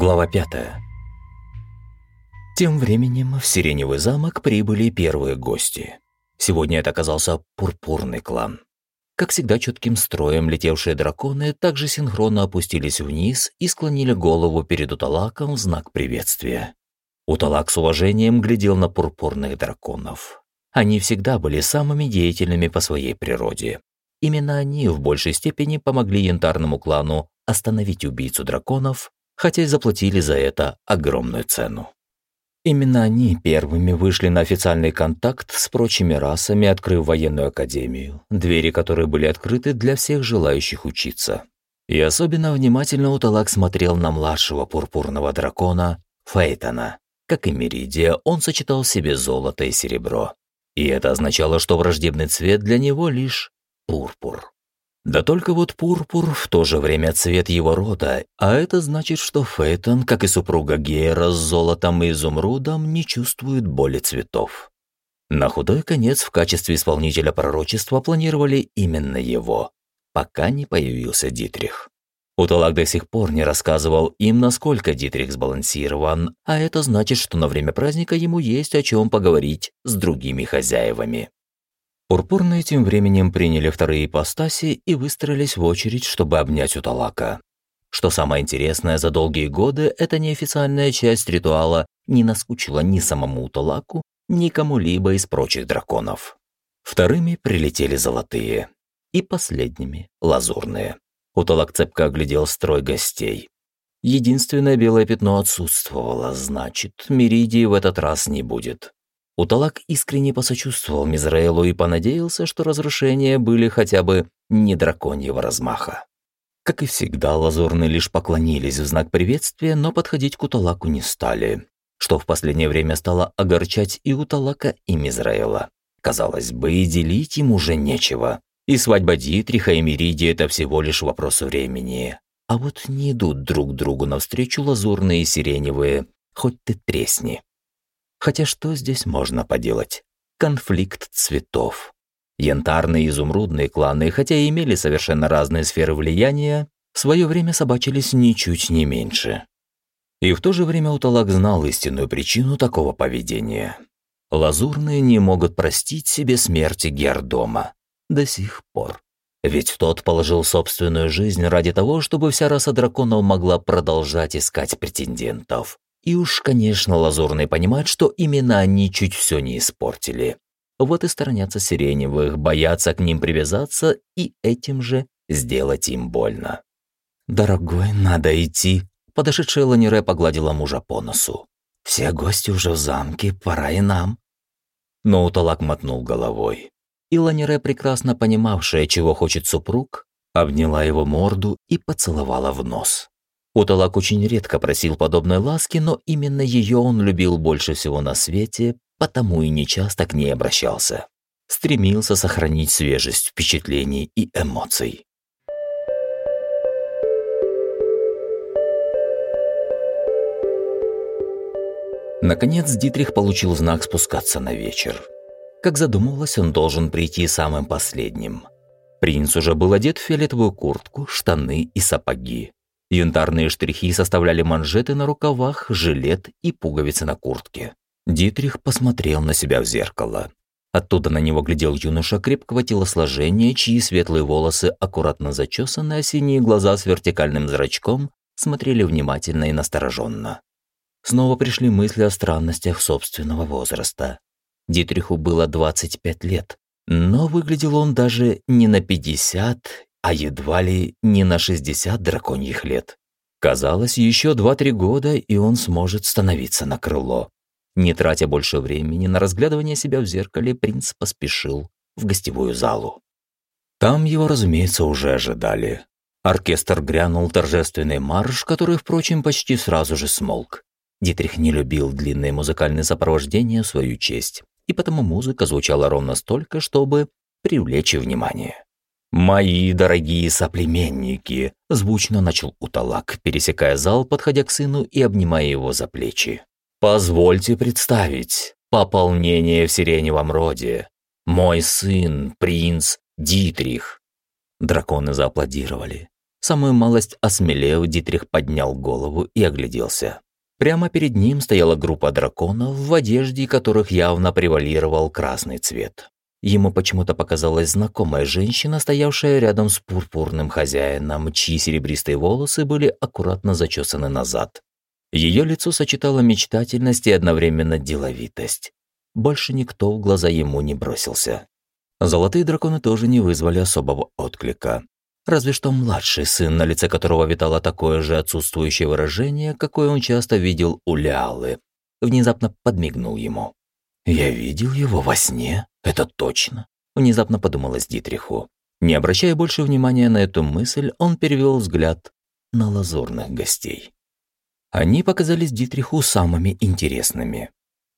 Глава 5. Тем временем в Сиреневый замок прибыли первые гости. Сегодня это оказался пурпурный клан. Как всегда, четким строем летевшие драконы также синхронно опустились вниз и склонили голову перед Уталаком в знак приветствия. Уталак с уважением глядел на пурпурных драконов. Они всегда были самыми деятельными по своей природе. Именно они в большей степени помогли янтарному клану остановить убийцу драконов хотя и заплатили за это огромную цену. Именно они первыми вышли на официальный контакт с прочими расами, открыв военную академию, двери которой были открыты для всех желающих учиться. И особенно внимательно Уталак смотрел на младшего пурпурного дракона Фейтона. Как и Меридия, он сочетал в себе золото и серебро. И это означало, что враждебный цвет для него лишь пурпур. Да только вот пурпур в то же время цвет его рода, а это значит, что Фейтон, как и супруга Гейра с золотом и изумрудом, не чувствует боли цветов. На худой конец в качестве исполнителя пророчества планировали именно его, пока не появился Дитрих. Уталак до сих пор не рассказывал им, насколько Дитрих сбалансирован, а это значит, что на время праздника ему есть о чем поговорить с другими хозяевами. Пурпурные тем временем приняли вторые ипостаси и выстроились в очередь, чтобы обнять Уталака. Что самое интересное, за долгие годы эта неофициальная часть ритуала не наскучила ни самому Уталаку, ни кому-либо из прочих драконов. Вторыми прилетели золотые. И последними – лазурные. Уталак цепко оглядел строй гостей. Единственное белое пятно отсутствовало, значит, Меридии в этот раз не будет. Уталак искренне посочувствовал Мизраэлу и понадеялся, что разрушения были хотя бы не драконьего размаха. Как и всегда, лазурные лишь поклонились в знак приветствия, но подходить к Уталаку не стали, что в последнее время стало огорчать и Уталака, и Мизраэла. Казалось бы, и делить им уже нечего. И свадьба Дитриха и Мериди – это всего лишь вопрос времени. А вот не идут друг другу навстречу лазурные и сиреневые, хоть ты тресни. Хотя что здесь можно поделать? Конфликт цветов. Янтарные и изумрудные кланы, хотя и имели совершенно разные сферы влияния, в свое время собачились ничуть не меньше. И в то же время Уталак знал истинную причину такого поведения. Лазурные не могут простить себе смерти Гердома. До сих пор. Ведь тот положил собственную жизнь ради того, чтобы вся раса драконов могла продолжать искать претендентов. И уж, конечно, лазурные понимают, что именно они чуть все не испортили. Вот и сторонятся сиреневых, боятся к ним привязаться и этим же сделать им больно. «Дорогой, надо идти», – подошедшая Ланире погладила мужа по носу. «Все гости уже в замке, пора и нам». Но Уталак мотнул головой. И Ланире, прекрасно понимавшая, чего хочет супруг, обняла его морду и поцеловала в нос. Уталак очень редко просил подобной ласки, но именно ее он любил больше всего на свете, потому и нечасто к ней обращался. Стремился сохранить свежесть впечатлений и эмоций. Наконец Дитрих получил знак спускаться на вечер. Как задумывалось, он должен прийти самым последним. Принц уже был одет в фиолетовую куртку, штаны и сапоги. Янтарные штрихи составляли манжеты на рукавах, жилет и пуговицы на куртке. Дитрих посмотрел на себя в зеркало. Оттуда на него глядел юноша крепкого телосложения, чьи светлые волосы, аккуратно зачесаны, а синие глаза с вертикальным зрачком смотрели внимательно и настороженно. Снова пришли мысли о странностях собственного возраста. Дитриху было 25 лет, но выглядел он даже не на 50 а едва ли не на 60 драконьих лет. Казалось, еще 2-3 года, и он сможет становиться на крыло. Не тратя больше времени на разглядывание себя в зеркале, принц поспешил в гостевую залу. Там его, разумеется, уже ожидали. Оркестр грянул торжественный марш, который, впрочем, почти сразу же смолк. Дитрих не любил длинные музыкальные сопровождения в свою честь, и потому музыка звучала ровно столько, чтобы привлечь внимание. «Мои дорогие соплеменники!» – звучно начал Уталак, пересекая зал, подходя к сыну и обнимая его за плечи. «Позвольте представить пополнение в сиреневом роде. Мой сын, принц Дитрих». Драконы зааплодировали. Самую малость осмелев, Дитрих поднял голову и огляделся. Прямо перед ним стояла группа драконов, в одежде которых явно превалировал красный цвет. Ему почему-то показалась знакомая женщина, стоявшая рядом с пурпурным хозяином, чьи серебристые волосы были аккуратно зачесаны назад. Ее лицо сочетало мечтательность и одновременно деловитость. Больше никто в глаза ему не бросился. Золотые драконы тоже не вызвали особого отклика. Разве что младший сын, на лице которого витало такое же отсутствующее выражение, какое он часто видел у Лялы, внезапно подмигнул ему. «Я видел его во сне, это точно», – внезапно подумалось Дитриху. Не обращая больше внимания на эту мысль, он перевел взгляд на лазурных гостей. Они показались Дитриху самыми интересными.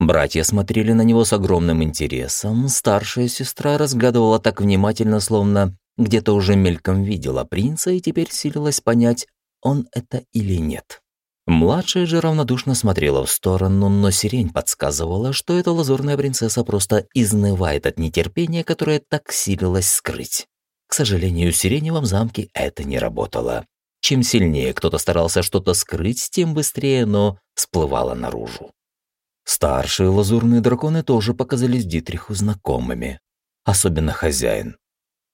Братья смотрели на него с огромным интересом, старшая сестра разглядывала так внимательно, словно где-то уже мельком видела принца и теперь силилась понять, он это или нет. Младшая же равнодушно смотрела в сторону, но сирень подсказывала, что эта лазурная принцесса просто изнывает от нетерпения, которое так силилась скрыть. К сожалению, в сиреневом замке это не работало. Чем сильнее кто-то старался что-то скрыть, тем быстрее оно всплывало наружу. Старшие лазурные драконы тоже показались Дитриху знакомыми. Особенно хозяин.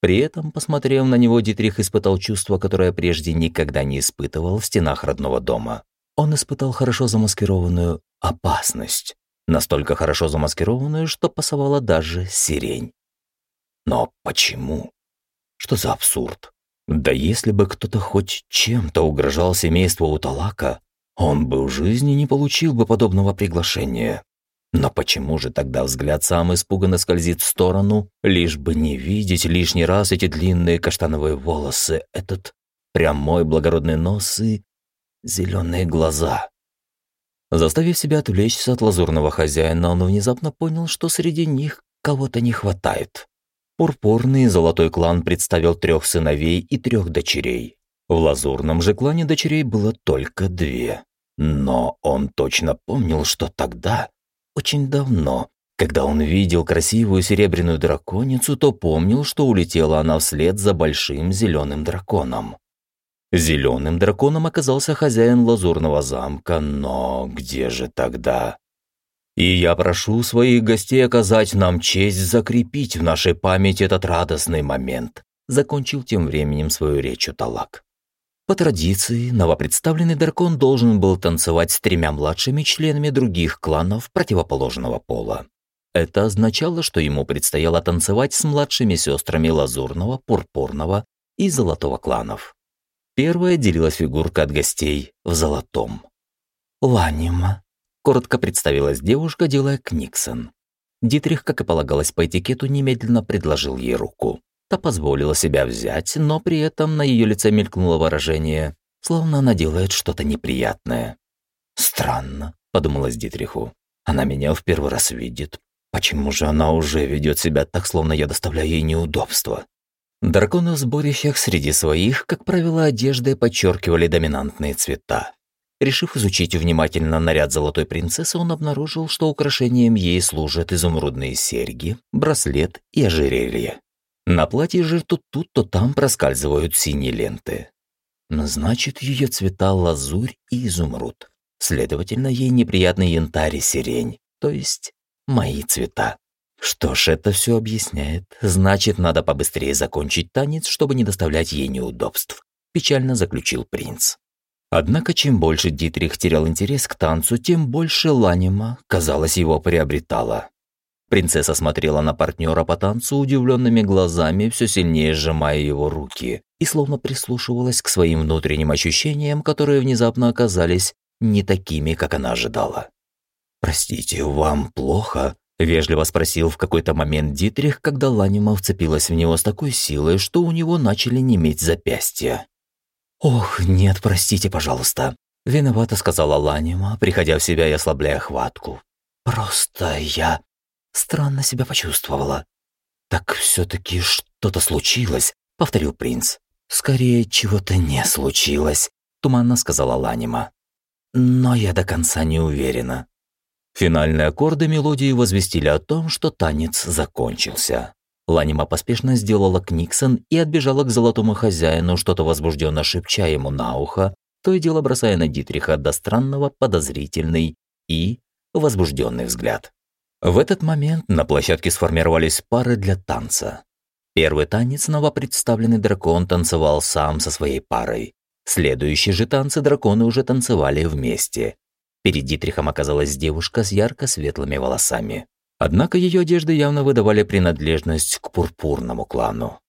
При этом, посмотрев на него, Дитрих испытал чувство, которое прежде никогда не испытывал в стенах родного дома. Он испытал хорошо замаскированную опасность. Настолько хорошо замаскированную, что пасовала даже сирень. Но почему? Что за абсурд? Да если бы кто-то хоть чем-то угрожал семейству Уталака, он бы в жизни не получил бы подобного приглашения. Но почему же тогда взгляд сам испуганно скользит в сторону, лишь бы не видеть лишний раз эти длинные каштановые волосы, этот прямой благородный нос и зеленые глаза? Заставив себя отвлечься от лазурного хозяина, он внезапно понял, что среди них кого-то не хватает. Пурпурный золотой клан представил трех сыновей и трех дочерей. В лазурном же клане дочерей было только две. Но он точно помнил, что тогда очень давно, когда он видел красивую серебряную драконицу, то помнил, что улетела она вслед за большим зеленым драконом. Зеленым драконом оказался хозяин лазурного замка, но где же тогда? И я прошу своих гостей оказать нам честь закрепить в нашей памяти этот радостный момент, закончил тем временем свою речь Талак. По традиции, новопредставленный дракон должен был танцевать с тремя младшими членами других кланов противоположного пола. Это означало, что ему предстояло танцевать с младшими сестрами Лазурного, Пурпурного и Золотого кланов. Первая делилась фигурка от гостей в золотом. «Ланима», – коротко представилась девушка, делая книксон. Дитрих, как и полагалось по этикету, немедленно предложил ей руку. Та позволила себя взять, но при этом на ее лице мелькнуло выражение, словно она делает что-то неприятное. «Странно», — подумалось Дитриху. «Она меня в первый раз видит. Почему же она уже ведет себя так, словно я доставляю ей неудобства?» Драконы в сборищах среди своих, как правило, одеждой подчеркивали доминантные цвета. Решив изучить внимательно наряд золотой принцессы, он обнаружил, что украшением ей служат изумрудные серьги, браслет и ожерелье. На платье же то тут, то там проскальзывают синие ленты. Значит, ее цвета лазурь и изумруд. Следовательно, ей неприятный янтарь и сирень, то есть мои цвета. Что ж, это все объясняет. Значит, надо побыстрее закончить танец, чтобы не доставлять ей неудобств, печально заключил принц. Однако, чем больше Дитрих терял интерес к танцу, тем больше Ланима, казалось, его приобретала. Принцесса смотрела на партнера по танцу удивленными глазами, все сильнее сжимая его руки, и словно прислушивалась к своим внутренним ощущениям, которые внезапно оказались не такими, как она ожидала. «Простите, вам плохо?» – вежливо спросил в какой-то момент Дитрих, когда Ланима вцепилась в него с такой силой, что у него начали неметь запястья. «Ох, нет, простите, пожалуйста», – виновато сказала Ланима, приходя в себя и ослабляя хватку. «Просто я...» странно себя почувствовала. «Так все-таки что-то случилось», — повторил принц. «Скорее, чего-то не случилось», — туманно сказала Ланима. «Но я до конца не уверена». Финальные аккорды мелодии возвестили о том, что танец закончился. Ланима поспешно сделала Книксон и отбежала к золотому хозяину, что-то возбужденно шепча ему на ухо, то и дело бросая на Дитриха до странного подозрительный и возбужденный взгляд. В этот момент на площадке сформировались пары для танца. Первый танец новопредставленный дракон танцевал сам со своей парой. Следующие же танцы драконы уже танцевали вместе. Перед Дитрихом оказалась девушка с ярко-светлыми волосами. Однако ее одежды явно выдавали принадлежность к пурпурному клану.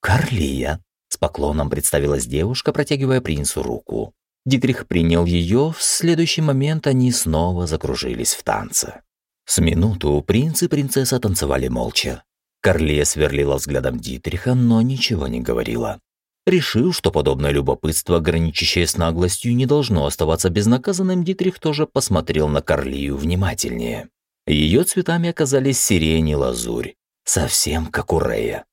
«Карлия», – с поклоном представилась девушка, протягивая принцу руку. Дитрих принял ее, в следующий момент они снова закружились в танце. С минуту принц и принцесса танцевали молча. Карлия сверлила взглядом Дитриха, но ничего не говорила. Решил, что подобное любопытство, граничащее с наглостью, не должно оставаться безнаказанным, Дитрих тоже посмотрел на Карлию внимательнее. Ее цветами оказались сирень и лазурь, совсем как у Рея.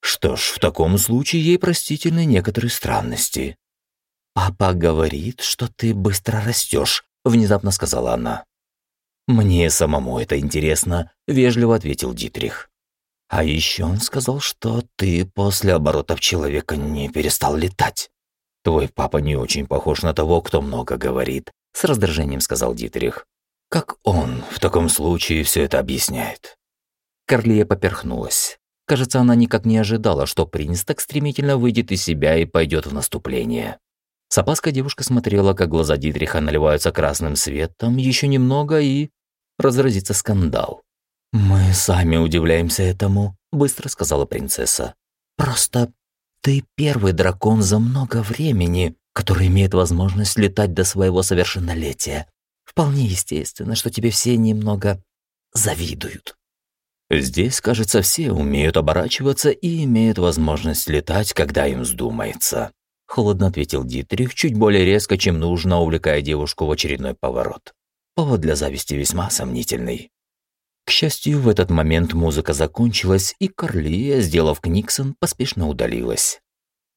Что ж, в таком случае ей простительны некоторые странности. «Папа говорит, что ты быстро растешь», — внезапно сказала она. «Мне самому это интересно», — вежливо ответил Дитрих. «А еще он сказал, что ты после оборотов человека не перестал летать. Твой папа не очень похож на того, кто много говорит», — с раздражением сказал Дитрих. Как он в таком случае все это объясняет? Карлия поперхнулась. Кажется, она никак не ожидала, что принц так стремительно выйдет из себя и пойдет в наступление. С опаской девушка смотрела, как глаза Дитриха наливаются красным светом, еще немного и... разразится скандал. «Мы сами удивляемся этому», — быстро сказала принцесса. «Просто ты первый дракон за много времени, который имеет возможность летать до своего совершеннолетия. Вполне естественно, что тебе все немного завидуют. Здесь, кажется, все умеют оборачиваться и имеют возможность летать, когда им вздумается. Холодно ответил Дитрих, чуть более резко, чем нужно, увлекая девушку в очередной поворот. Повод для зависти весьма сомнительный. Счастью, в этот момент музыка закончилась, и Карлия, сделав Книксон, поспешно удалилась.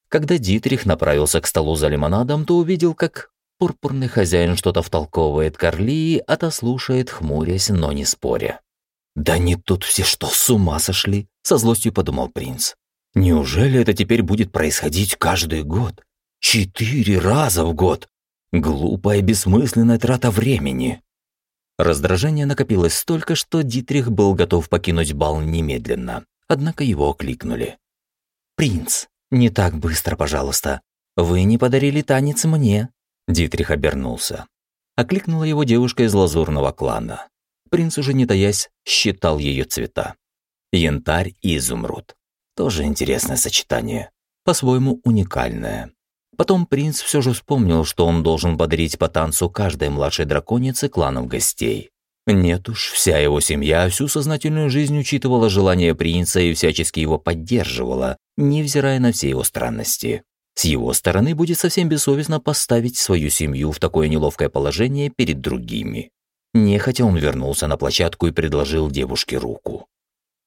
Когда Дитрих направился к столу за лимонадом, то увидел, как Пурпурный хозяин что-то втолковывает Карлии, а та слушает, хмурясь, но не споря. «Да не тут все что, с ума сошли?» – со злостью подумал принц. «Неужели это теперь будет происходить каждый год? Четыре раза в год? Глупая бессмысленная трата времени!» Раздражение накопилось столько, что Дитрих был готов покинуть бал немедленно. Однако его окликнули. «Принц, не так быстро, пожалуйста. Вы не подарили танец мне, Дитрих обернулся. Окликнула его девушка из лазурного клана. Принц уже не таясь считал ее цвета. Янтарь и изумруд. Тоже интересное сочетание. По-своему уникальное. Потом принц все же вспомнил, что он должен подарить по танцу каждой младшей драконице кланов гостей. Нет уж, вся его семья всю сознательную жизнь учитывала желание принца и всячески его поддерживала, невзирая на все его странности. С его стороны будет совсем бессовестно поставить свою семью в такое неловкое положение перед другими. Нехотя он вернулся на площадку и предложил девушке руку.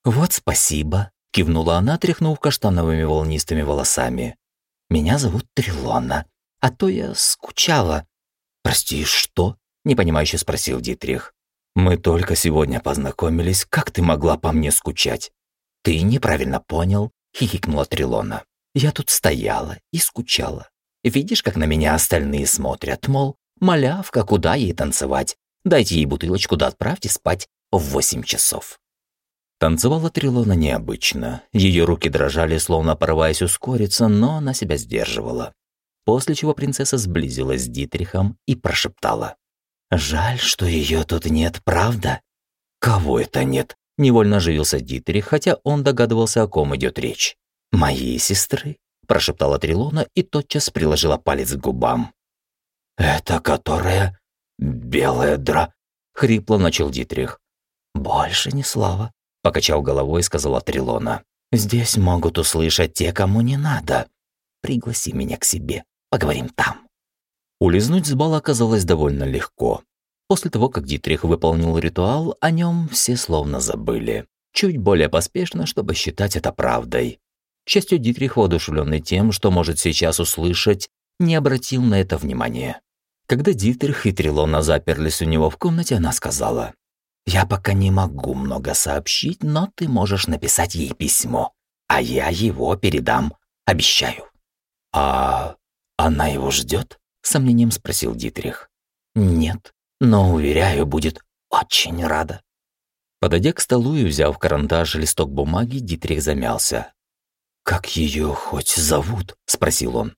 «Вот спасибо», – кивнула она, тряхнув каштановыми волнистыми волосами. «Меня зовут Трилона, а то я скучала». «Прости, что?» – непонимающе спросил Дитрих. «Мы только сегодня познакомились, как ты могла по мне скучать?» «Ты неправильно понял», – хихикнула Трилона. Я тут стояла и скучала. Видишь, как на меня остальные смотрят, мол, малявка, куда ей танцевать? Дайте ей бутылочку да отправьте спать в восемь часов. Танцевала Трилона необычно. Ее руки дрожали, словно порываясь ускориться, но она себя сдерживала. После чего принцесса сблизилась с Дитрихом и прошептала. «Жаль, что ее тут нет, правда?» «Кого это нет?» – невольно оживился Дитрих, хотя он догадывался, о ком идет речь. «Моей сестры», – прошептала Трилона и тотчас приложила палец к губам. «Это которая белая дра...» – хрипло начал Дитрих. «Больше ни слова», – покачал головой и сказала Трилона. «Здесь могут услышать те, кому не надо. Пригласи меня к себе, поговорим там». Улизнуть с бала оказалось довольно легко. После того, как Дитрих выполнил ритуал, о нем все словно забыли. Чуть более поспешно, чтобы считать это правдой. К счастью, Дитрих, воодушевленный тем, что может сейчас услышать, не обратил на это внимания. Когда Дитрих и Трилона заперлись у него в комнате, она сказала, Я пока не могу много сообщить, но ты можешь написать ей письмо, а я его передам, обещаю». «А она его ждет?» — сомнением спросил Дитрих. «Нет, но, уверяю, будет очень рада». Подойдя к столу и взяв карандаш и листок бумаги, Дитрих замялся. «Как ее хоть зовут?» — спросил он.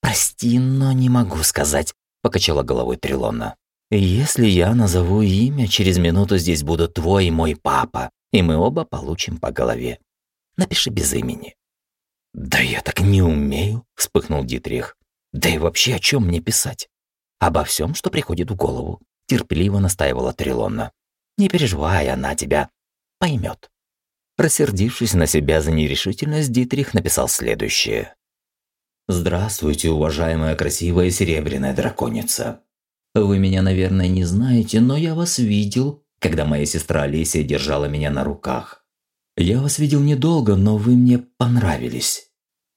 «Прости, но не могу сказать», — покачала головой Трилона. «Если я назову имя, через минуту здесь будут твой и мой папа, и мы оба получим по голове. Напиши без имени». «Да я так не умею», — вспыхнул Дитрих. «Да и вообще о чем мне писать?» «Обо всем, что приходит в голову», — терпеливо настаивала Трилона. «Не переживай, она тебя поймет». Рассердившись на себя за нерешительность, Дитрих написал следующее. «Здравствуйте, уважаемая красивая серебряная драконица. Вы меня, наверное, не знаете, но я вас видел, когда моя сестра Алисия держала меня на руках. Я вас видел недолго, но вы мне понравились.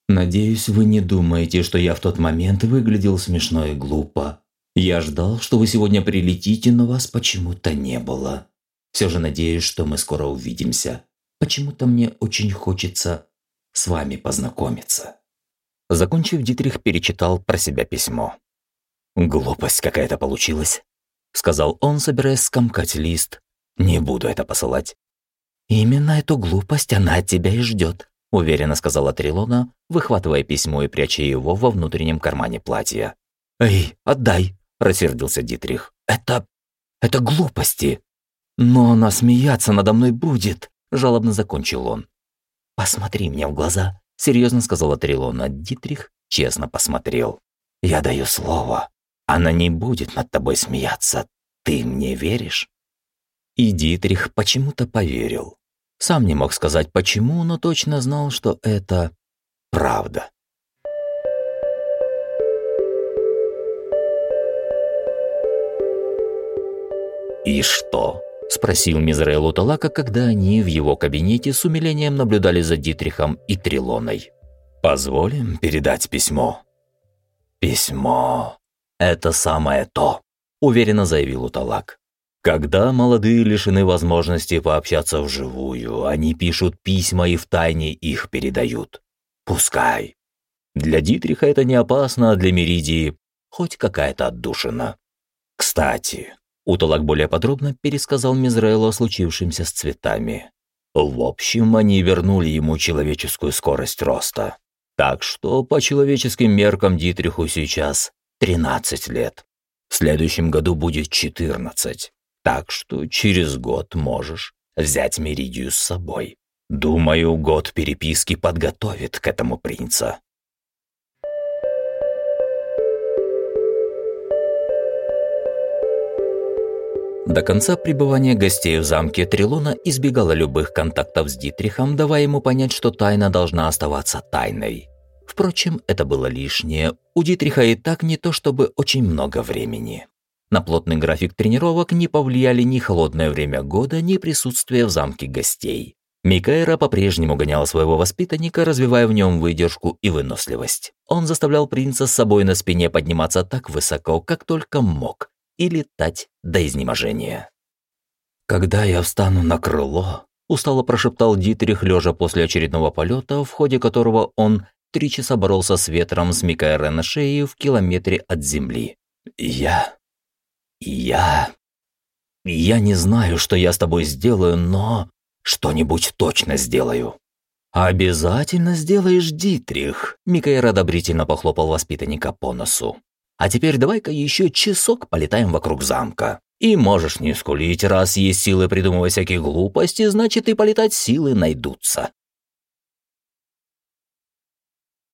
Надеюсь, вы не думаете, что я в тот момент выглядел смешно и глупо. Я ждал, что вы сегодня прилетите, но вас почему-то не было. Все же надеюсь, что мы скоро увидимся. Почему-то мне очень хочется с вами познакомиться». Закончив, Дитрих перечитал про себя письмо. «Глупость какая-то получилась», — сказал он, собираясь скомкать лист. «Не буду это посылать». «Именно эту глупость она от тебя и ждет», — уверенно сказала Трилона, выхватывая письмо и пряча его во внутреннем кармане платья. «Эй, отдай!» – рассердился Дитрих. «Это... это глупости!» «Но она смеяться надо мной будет!» – жалобно закончил он. «Посмотри мне в глаза», – серьезно сказала Трилона. Дитрих честно посмотрел. «Я даю слово. Она не будет над тобой смеяться. Ты мне веришь?» И Дитрих почему-то поверил. Сам не мог сказать почему, но точно знал, что это правда. «И что?» – спросил Мизраэл у Талака, когда они в его кабинете с умилением наблюдали за Дитрихом и Трилоной. «Позволим передать письмо?» «Письмо – это самое то», – уверенно заявил Уталак. Когда молодые лишены возможности пообщаться вживую, они пишут письма и втайне их передают. Пускай. Для Дитриха это не опасно, а для Меридии хоть какая-то отдушина. Кстати, Уталак более подробно пересказал Мизраэлу о случившемся с цветами. В общем, они вернули ему человеческую скорость роста. Так что по человеческим меркам Дитриху сейчас 13 лет. В следующем году будет 14. Так что через год можешь взять Меридию с собой. Думаю, год переписки подготовит к этому принца. До конца пребывания гостей в замке Трилона избегала любых контактов с Дитрихом, давая ему понять, что тайна должна оставаться тайной. Впрочем, это было лишнее. У Дитриха и так не то чтобы очень много времени. На плотный график тренировок не повлияли ни холодное время года, ни присутствие в замке гостей. Микаэра по-прежнему гонял своего воспитанника, развивая в нем выдержку и выносливость. Он заставлял принца с собой на спине подниматься так высоко, как только мог, и летать до изнеможения. «Когда я встану на крыло», – устало прошептал Дитрих, лежа после очередного полета, в ходе которого он три часа боролся с ветром с Микаэра на шее в километре от земли. «Я... я... я не знаю, что я с тобой сделаю, но что-нибудь точно сделаю». «Обязательно сделаешь, Дитрих», – Микаэр одобрительно похлопал воспитанника по носу. А теперь давай-ка еще часок полетаем вокруг замка. И можешь не скулить, раз есть силы придумывать всякие глупости, значит и полетать силы найдутся.